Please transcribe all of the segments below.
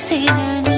See.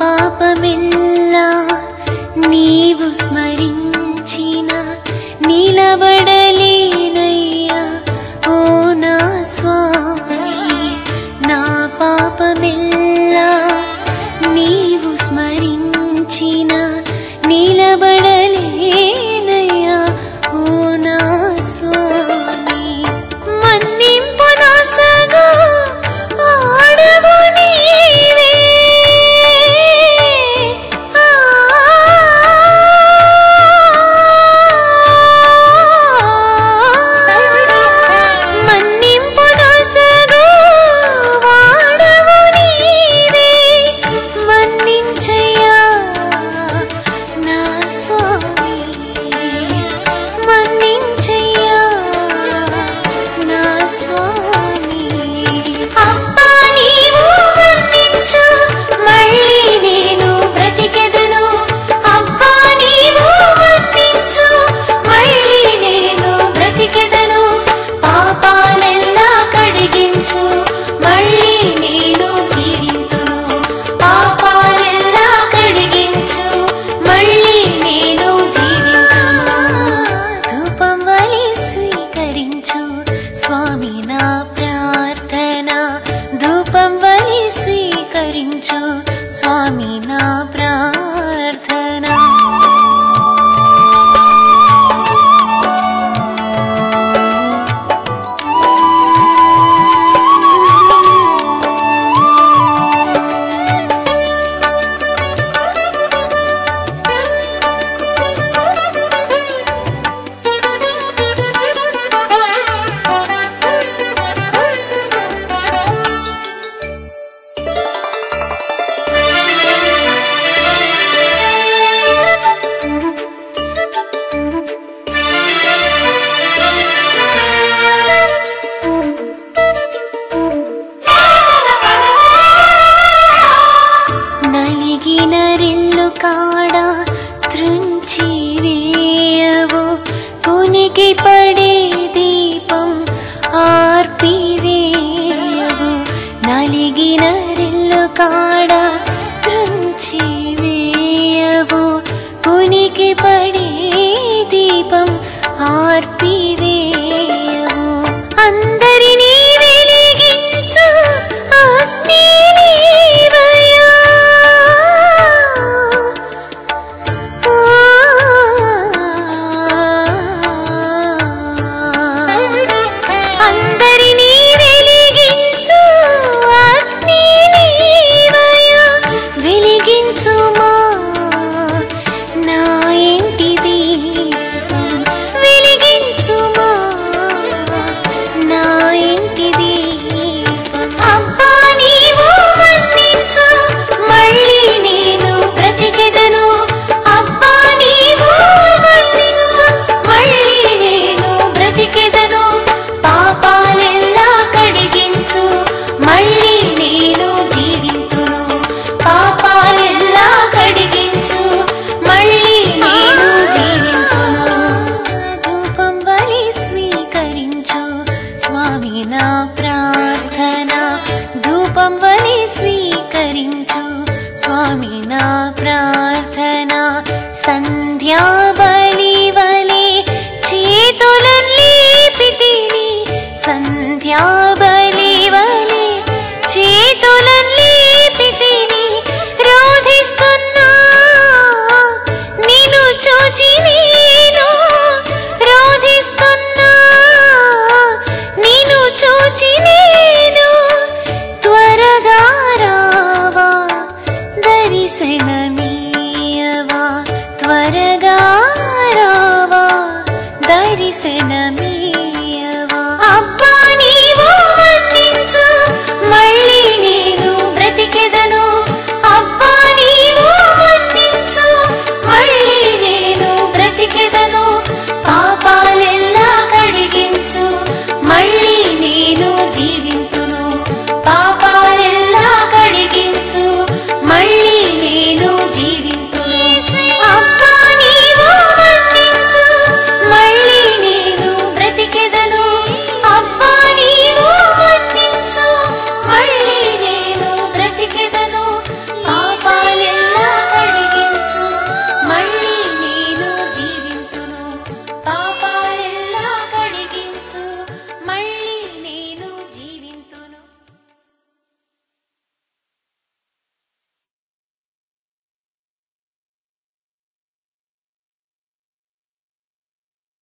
పాపమిల్లా నీవు స్మరించిన నిలబడ పడే దీపం ఆర్పివేయవు నలిగిన రెల్లు కాడ దంచివేయవు ఉనికి పడే దీపం ఆర్పి